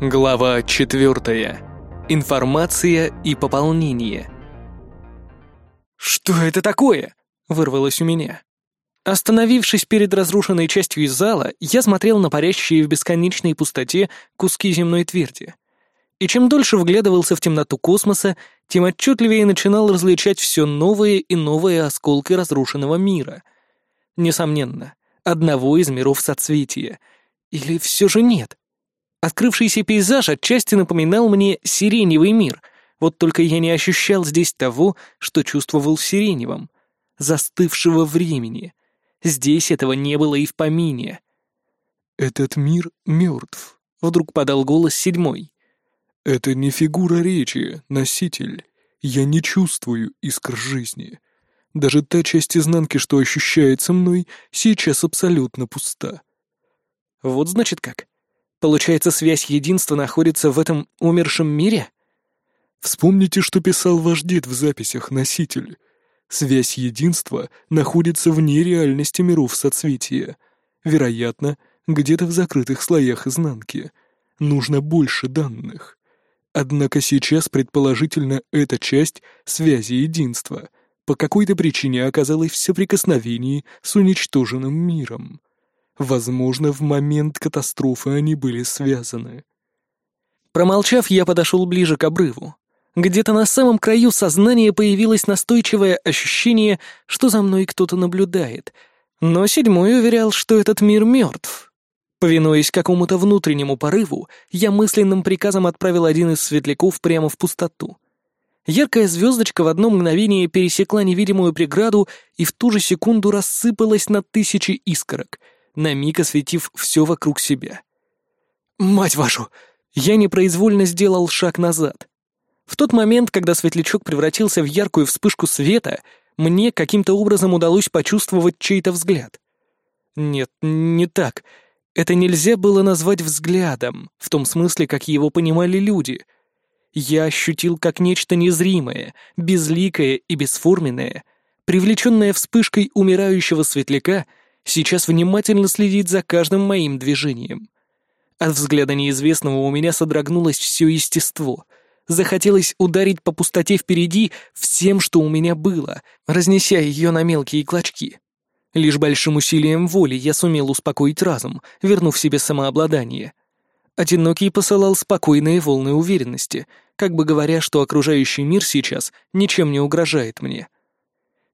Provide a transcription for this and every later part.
Глава 4. Информация и пополнение. «Что это такое?» — вырвалось у меня. Остановившись перед разрушенной частью зала, я смотрел на парящие в бесконечной пустоте куски земной тверди. И чем дольше вглядывался в темноту космоса, тем отчетливее начинал различать все новые и новые осколки разрушенного мира. Несомненно, одного из миров соцветия. Или все же нет? Открывшийся пейзаж отчасти напоминал мне сиреневый мир, вот только я не ощущал здесь того, что чувствовал в сиреневом. Застывшего времени. Здесь этого не было и в помине. «Этот мир мертв», — вдруг подал голос седьмой. «Это не фигура речи, носитель. Я не чувствую искр жизни. Даже та часть изнанки, что ощущается мной, сейчас абсолютно пуста». «Вот значит как. Получается, связь единства находится в этом умершем мире? Вспомните, что писал ваш дед в записях «Носитель». Связь единства находится вне реальности миров соцветия. Вероятно, где-то в закрытых слоях изнанки. Нужно больше данных. Однако сейчас, предположительно, эта часть связи единства по какой-то причине оказалась в соприкосновении с уничтоженным миром. Возможно, в момент катастрофы они были связаны. Промолчав, я подошел ближе к обрыву. Где-то на самом краю сознания появилось настойчивое ощущение, что за мной кто-то наблюдает. Но седьмой уверял, что этот мир мертв. Повинуясь какому-то внутреннему порыву, я мысленным приказом отправил один из светляков прямо в пустоту. Яркая звездочка в одно мгновение пересекла невидимую преграду и в ту же секунду рассыпалась на тысячи искорок — на миг осветив все вокруг себя. «Мать вашу!» Я непроизвольно сделал шаг назад. В тот момент, когда светлячок превратился в яркую вспышку света, мне каким-то образом удалось почувствовать чей-то взгляд. Нет, не так. Это нельзя было назвать взглядом, в том смысле, как его понимали люди. Я ощутил как нечто незримое, безликое и бесформенное, привлеченное вспышкой умирающего светляка — сейчас внимательно следит за каждым моим движением. От взгляда неизвестного у меня содрогнулось все естество. Захотелось ударить по пустоте впереди всем, что у меня было, разнеся ее на мелкие клочки. Лишь большим усилием воли я сумел успокоить разум, вернув себе самообладание. Одинокий посылал спокойные волны уверенности, как бы говоря, что окружающий мир сейчас ничем не угрожает мне.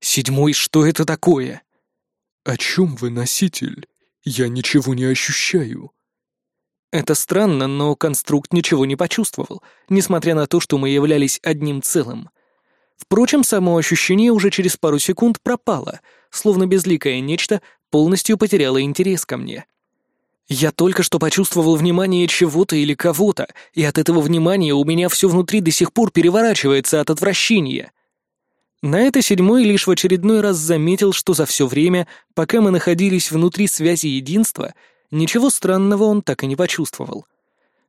«Седьмой, что это такое?» «О чем вы, носитель? Я ничего не ощущаю». Это странно, но конструкт ничего не почувствовал, несмотря на то, что мы являлись одним целым. Впрочем, само ощущение уже через пару секунд пропало, словно безликое нечто полностью потеряло интерес ко мне. Я только что почувствовал внимание чего-то или кого-то, и от этого внимания у меня все внутри до сих пор переворачивается от отвращения. На это седьмой лишь в очередной раз заметил, что за все время, пока мы находились внутри связи единства, ничего странного он так и не почувствовал.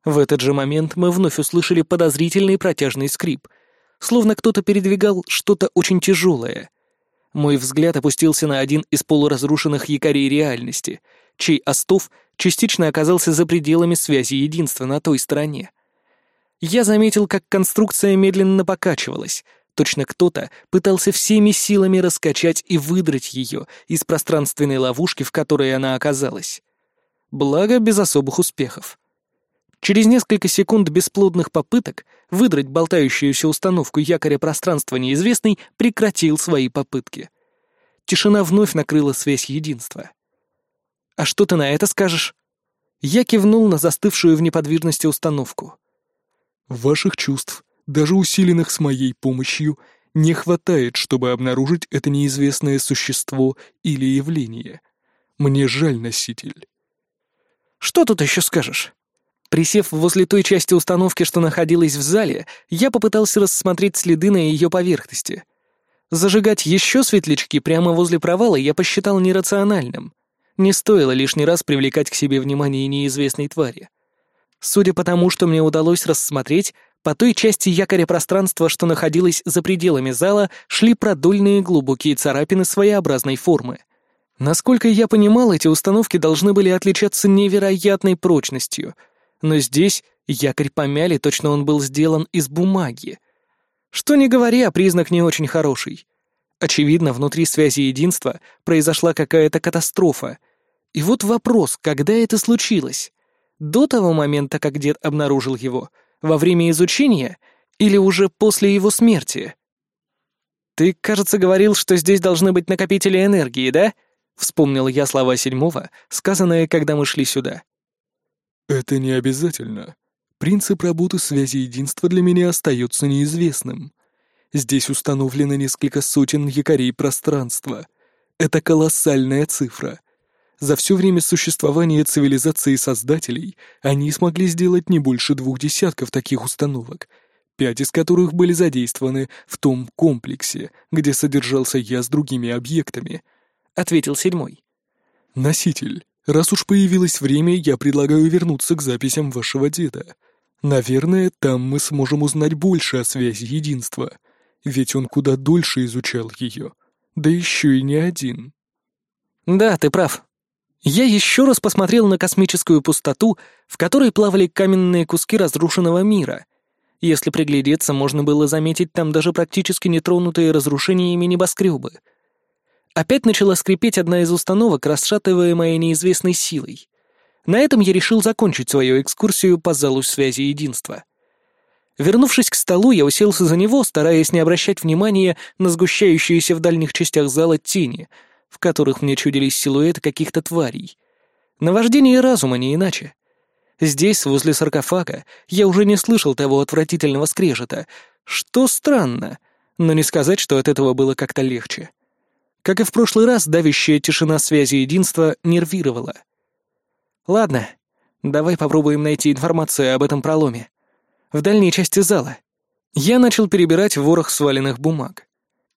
В этот же момент мы вновь услышали подозрительный протяжный скрип, словно кто-то передвигал что-то очень тяжелое. Мой взгляд опустился на один из полуразрушенных якорей реальности, чей остов частично оказался за пределами связи единства на той стороне. Я заметил, как конструкция медленно покачивалась — Точно кто-то пытался всеми силами раскачать и выдрать ее из пространственной ловушки, в которой она оказалась. Благо, без особых успехов. Через несколько секунд бесплодных попыток выдрать болтающуюся установку якоря пространства неизвестный прекратил свои попытки. Тишина вновь накрыла связь единства. «А что ты на это скажешь?» Я кивнул на застывшую в неподвижности установку. «Ваших чувств даже усиленных с моей помощью, не хватает, чтобы обнаружить это неизвестное существо или явление. Мне жаль, носитель. Что тут еще скажешь? Присев возле той части установки, что находилась в зале, я попытался рассмотреть следы на ее поверхности. Зажигать еще светлячки прямо возле провала я посчитал нерациональным. Не стоило лишний раз привлекать к себе внимание неизвестной твари. Судя по тому, что мне удалось рассмотреть, по той части якоря пространства, что находилось за пределами зала, шли продольные глубокие царапины своеобразной формы. Насколько я понимал, эти установки должны были отличаться невероятной прочностью, но здесь Якорь помяли, точно он был сделан из бумаги. Что не говоря, признак не очень хороший. Очевидно, внутри связи единства произошла какая-то катастрофа. И вот вопрос, когда это случилось? До того момента, как дед обнаружил его, во время изучения или уже после его смерти? «Ты, кажется, говорил, что здесь должны быть накопители энергии, да?» Вспомнил я слова седьмого, сказанные, когда мы шли сюда. «Это не обязательно. Принцип работы связи единства для меня остается неизвестным. Здесь установлено несколько сотен якорей пространства. Это колоссальная цифра. За все время существования цивилизации создателей они смогли сделать не больше двух десятков таких установок, пять из которых были задействованы в том комплексе, где содержался я с другими объектами —— ответил седьмой. «Носитель, раз уж появилось время, я предлагаю вернуться к записям вашего деда. Наверное, там мы сможем узнать больше о связи единства, ведь он куда дольше изучал ее, да еще и не один». «Да, ты прав», я еще раз посмотрел на космическую пустоту, в которой плавали каменные куски разрушенного мира. Если приглядеться, можно было заметить там даже практически нетронутые разрушениями небоскребы — Опять начала скрипеть одна из установок, расшатываемая неизвестной силой. На этом я решил закончить свою экскурсию по залу связи единства. Вернувшись к столу, я уселся за него, стараясь не обращать внимания на сгущающиеся в дальних частях зала тени, в которых мне чудились силуэты каких-то тварей. Наваждение разума не иначе. Здесь, возле саркофага, я уже не слышал того отвратительного скрежета, что странно, но не сказать, что от этого было как-то легче. Как и в прошлый раз, давящая тишина связи единства нервировала. «Ладно, давай попробуем найти информацию об этом проломе. В дальней части зала». Я начал перебирать ворох сваленных бумаг.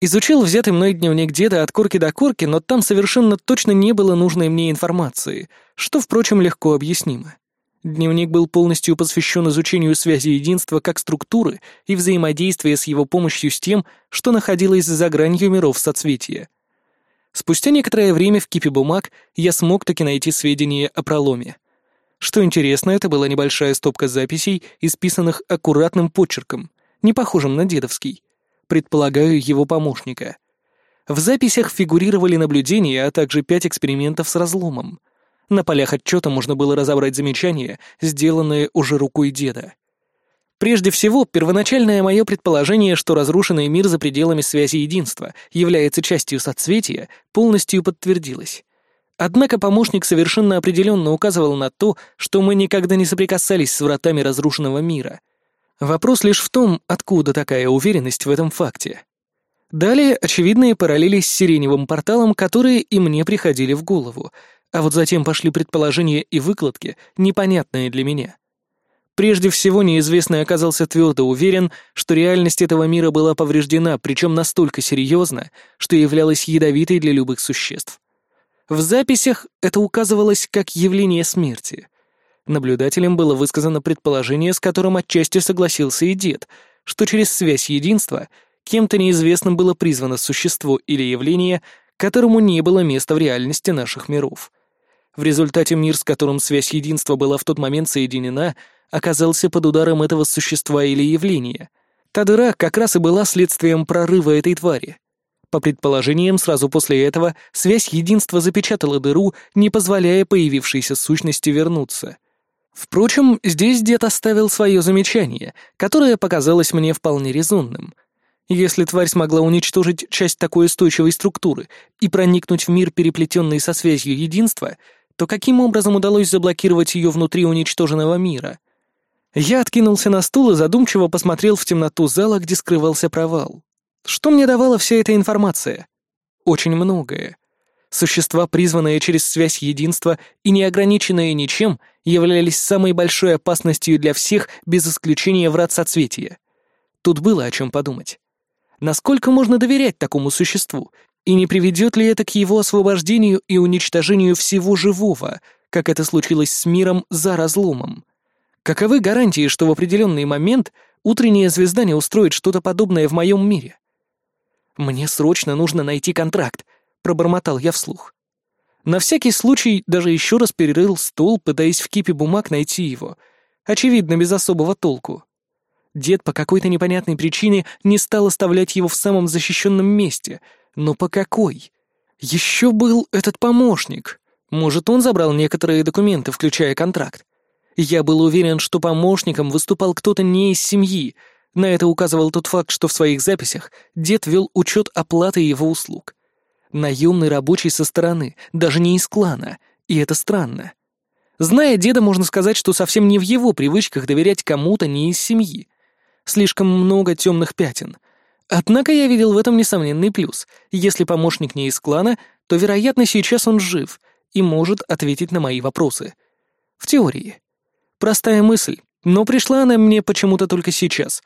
Изучил взятый мной дневник деда от корки до корки, но там совершенно точно не было нужной мне информации, что, впрочем, легко объяснимо. Дневник был полностью посвящен изучению связи единства как структуры и взаимодействия с его помощью с тем, что находилось за гранью миров соцветия. Спустя некоторое время в кипе бумаг я смог таки найти сведения о проломе. Что интересно, это была небольшая стопка записей, исписанных аккуратным почерком, не похожим на дедовский. Предполагаю, его помощника. В записях фигурировали наблюдения, а также пять экспериментов с разломом. На полях отчета можно было разобрать замечания, сделанные уже рукой деда. Прежде всего, первоначальное мое предположение, что разрушенный мир за пределами связи единства является частью соцветия, полностью подтвердилось. Однако помощник совершенно определенно указывал на то, что мы никогда не соприкасались с вратами разрушенного мира. Вопрос лишь в том, откуда такая уверенность в этом факте. Далее очевидные параллели с сиреневым порталом, которые и мне приходили в голову, а вот затем пошли предположения и выкладки, непонятные для меня. Прежде всего, неизвестный оказался твердо уверен, что реальность этого мира была повреждена, причем настолько серьезно, что являлась ядовитой для любых существ. В записях это указывалось как явление смерти. Наблюдателям было высказано предположение, с которым отчасти согласился и дед, что через связь единства кем-то неизвестным было призвано существо или явление, которому не было места в реальности наших миров. В результате мир, с которым связь единства была в тот момент соединена — оказался под ударом этого существа или явления. Та дыра как раз и была следствием прорыва этой твари. По предположениям, сразу после этого связь единства запечатала дыру, не позволяя появившейся сущности вернуться. Впрочем, здесь дед оставил свое замечание, которое показалось мне вполне резонным. Если тварь смогла уничтожить часть такой устойчивой структуры и проникнуть в мир, переплетенный со связью единства, то каким образом удалось заблокировать ее внутри уничтоженного мира? Я откинулся на стул и задумчиво посмотрел в темноту зала, где скрывался провал. Что мне давала вся эта информация? Очень многое. Существа, призванные через связь единства и не ограниченные ничем, являлись самой большой опасностью для всех, без исключения врат соцветия. Тут было о чем подумать. Насколько можно доверять такому существу, и не приведет ли это к его освобождению и уничтожению всего живого, как это случилось с миром за разломом? Каковы гарантии, что в определенный момент утренняя звезда не устроит что-то подобное в моем мире? «Мне срочно нужно найти контракт», — пробормотал я вслух. На всякий случай даже еще раз перерыл стол, пытаясь в кипе бумаг найти его. Очевидно, без особого толку. Дед по какой-то непонятной причине не стал оставлять его в самом защищенном месте. Но по какой? Еще был этот помощник. Может, он забрал некоторые документы, включая контракт. Я был уверен, что помощником выступал кто-то не из семьи. На это указывал тот факт, что в своих записях дед вел учет оплаты его услуг. Наемный рабочий со стороны, даже не из клана, и это странно. Зная деда, можно сказать, что совсем не в его привычках доверять кому-то не из семьи. Слишком много темных пятен. Однако я видел в этом несомненный плюс. Если помощник не из клана, то, вероятно, сейчас он жив и может ответить на мои вопросы. В теории. Простая мысль, но пришла она мне почему-то только сейчас.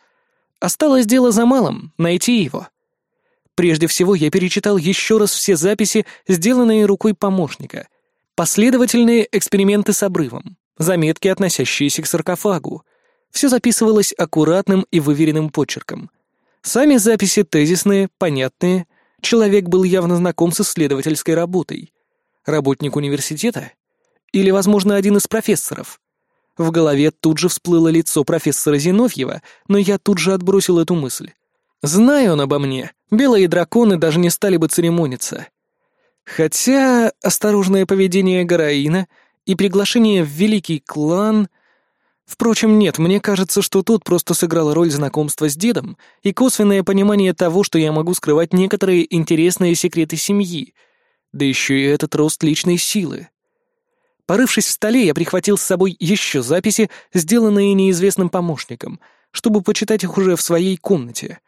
Осталось дело за малым — найти его. Прежде всего, я перечитал еще раз все записи, сделанные рукой помощника. Последовательные эксперименты с обрывом, заметки, относящиеся к саркофагу. Все записывалось аккуратным и выверенным почерком. Сами записи тезисные, понятные. Человек был явно знаком с исследовательской работой. Работник университета? Или, возможно, один из профессоров? В голове тут же всплыло лицо профессора Зиновьева, но я тут же отбросил эту мысль. Знаю он обо мне, белые драконы даже не стали бы церемониться. Хотя осторожное поведение Гараина и приглашение в великий клан... Впрочем, нет, мне кажется, что тут просто сыграла роль знакомства с дедом и косвенное понимание того, что я могу скрывать некоторые интересные секреты семьи, да еще и этот рост личной силы. Порывшись в столе, я прихватил с собой еще записи, сделанные неизвестным помощником, чтобы почитать их уже в своей комнате.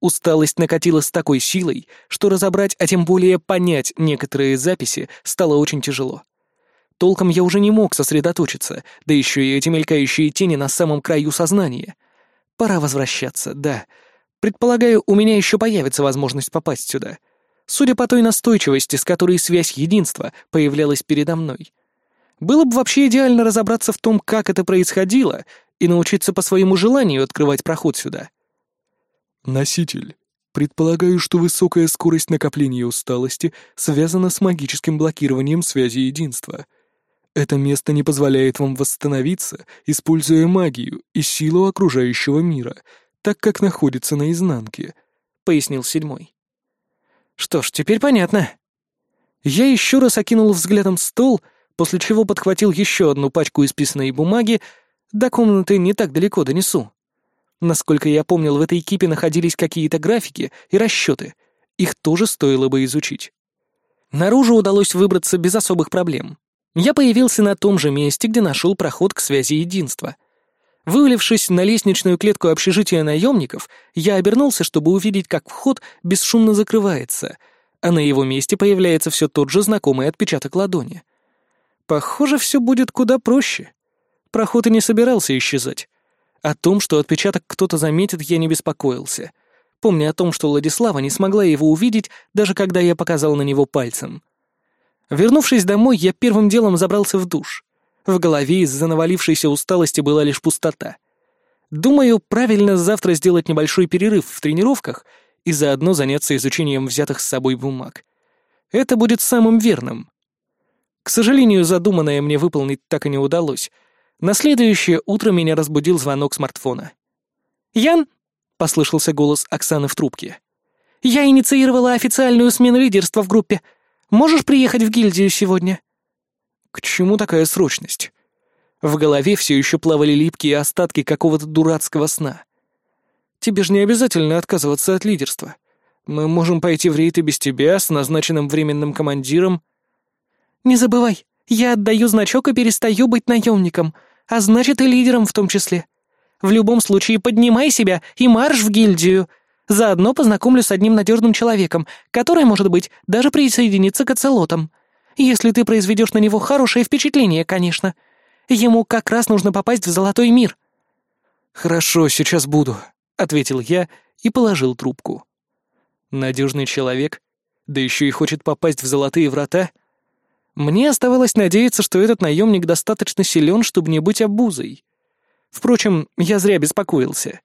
Усталость накатила с такой силой, что разобрать, а тем более понять некоторые записи стало очень тяжело. Толком я уже не мог сосредоточиться, да еще и эти мелькающие тени на самом краю сознания. Пора возвращаться, да. Предполагаю, у меня еще появится возможность попасть сюда. Судя по той настойчивости, с которой связь единства появлялась передо мной. Было бы вообще идеально разобраться в том, как это происходило, и научиться по своему желанию открывать проход сюда. Носитель. Предполагаю, что высокая скорость накопления усталости связана с магическим блокированием связи единства. Это место не позволяет вам восстановиться, используя магию и силу окружающего мира, так как находится на изнанке, пояснил седьмой. Что ж, теперь понятно. Я еще раз окинул взглядом стол — после чего подхватил еще одну пачку исписанной бумаги, до комнаты не так далеко донесу. Насколько я помнил, в этой кипе находились какие-то графики и расчеты. Их тоже стоило бы изучить. Наружу удалось выбраться без особых проблем. Я появился на том же месте, где нашел проход к связи единства. Вывалившись на лестничную клетку общежития наемников, я обернулся, чтобы увидеть, как вход бесшумно закрывается, а на его месте появляется все тот же знакомый отпечаток ладони. Похоже, все будет куда проще. Проход и не собирался исчезать. О том, что отпечаток кто-то заметит, я не беспокоился. Помня о том, что Владислава не смогла его увидеть, даже когда я показал на него пальцем. Вернувшись домой, я первым делом забрался в душ. В голове из-за навалившейся усталости была лишь пустота. Думаю, правильно завтра сделать небольшой перерыв в тренировках и заодно заняться изучением взятых с собой бумаг. Это будет самым верным. К сожалению, задуманное мне выполнить так и не удалось. На следующее утро меня разбудил звонок смартфона. «Ян?» — послышался голос Оксаны в трубке. «Я инициировала официальную смену лидерства в группе. Можешь приехать в гильдию сегодня?» «К чему такая срочность?» В голове все еще плавали липкие остатки какого-то дурацкого сна. «Тебе же не обязательно отказываться от лидерства. Мы можем пойти в рейд и без тебя, с назначенным временным командиром». Не забывай, я отдаю значок и перестаю быть наемником, а значит и лидером в том числе. В любом случае поднимай себя и марш в гильдию. Заодно познакомлю с одним надежным человеком, который, может быть, даже присоединится к оцелотам. Если ты произведешь на него хорошее впечатление, конечно. Ему как раз нужно попасть в золотой мир». «Хорошо, сейчас буду», — ответил я и положил трубку. Надежный человек, да еще и хочет попасть в золотые врата — мне оставалось надеяться, что этот наемник достаточно силен, чтобы не быть обузой. Впрочем, я зря беспокоился.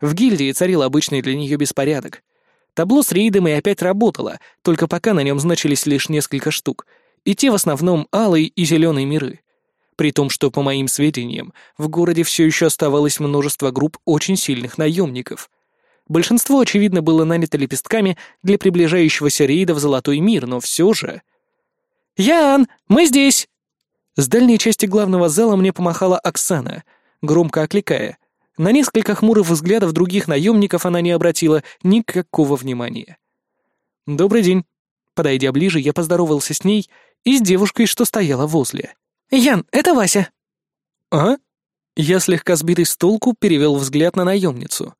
В гильдии царил обычный для нее беспорядок. Табло с рейдом и опять работало, только пока на нем значились лишь несколько штук, и те в основном алый и зеленый миры. при том, что, по моим сведениям, в городе все еще оставалось множество групп очень сильных наемников. Большинство, очевидно, было нанято лепестками для приближающегося рейда в Золотой мир, но все же... «Ян, мы здесь!» С дальней части главного зала мне помахала Оксана, громко окликая. На несколько хмурых взглядов других наемников она не обратила никакого внимания. «Добрый день». Подойдя ближе, я поздоровался с ней и с девушкой, что стояла возле. «Ян, это Вася». «А?» Я слегка сбитый с толку перевел взгляд на наемницу.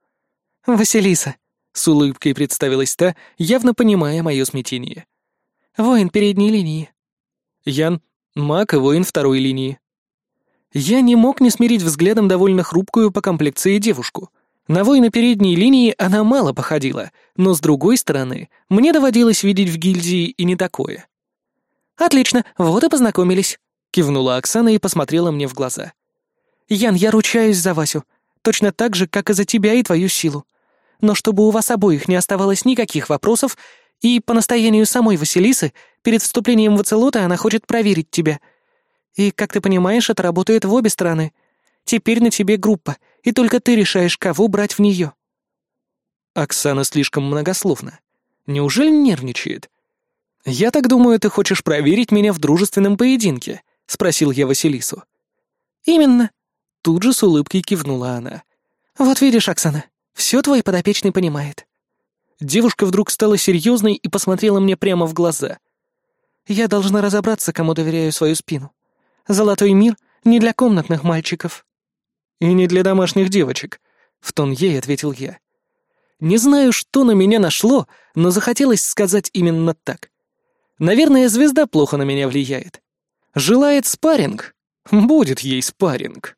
«Василиса», — с улыбкой представилась та, явно понимая мое смятение. «Воин передней линии». «Ян, маг и воин второй линии». Я не мог не смирить взглядом довольно хрупкую по комплекции девушку. На воина передней линии она мало походила, но, с другой стороны, мне доводилось видеть в гильдии и не такое. «Отлично, вот и познакомились», — кивнула Оксана и посмотрела мне в глаза. «Ян, я ручаюсь за Васю, точно так же, как и за тебя и твою силу. Но чтобы у вас обоих не оставалось никаких вопросов, и по настоянию самой Василисы, перед вступлением в Ацелоты она хочет проверить тебя. И, как ты понимаешь, это работает в обе стороны. Теперь на тебе группа, и только ты решаешь, кого брать в нее». Оксана слишком многословна. Неужели нервничает? «Я так думаю, ты хочешь проверить меня в дружественном поединке?» — спросил я Василису. «Именно». Тут же с улыбкой кивнула она. «Вот видишь, Оксана, все твой подопечный понимает». Девушка вдруг стала серьезной и посмотрела мне прямо в глаза. «Я должна разобраться, кому доверяю свою спину. Золотой мир не для комнатных мальчиков». «И не для домашних девочек», — в тон ей ответил я. Не знаю, что на меня нашло, но захотелось сказать именно так. Наверное, звезда плохо на меня влияет. Желает спарринг? Будет ей спарринг.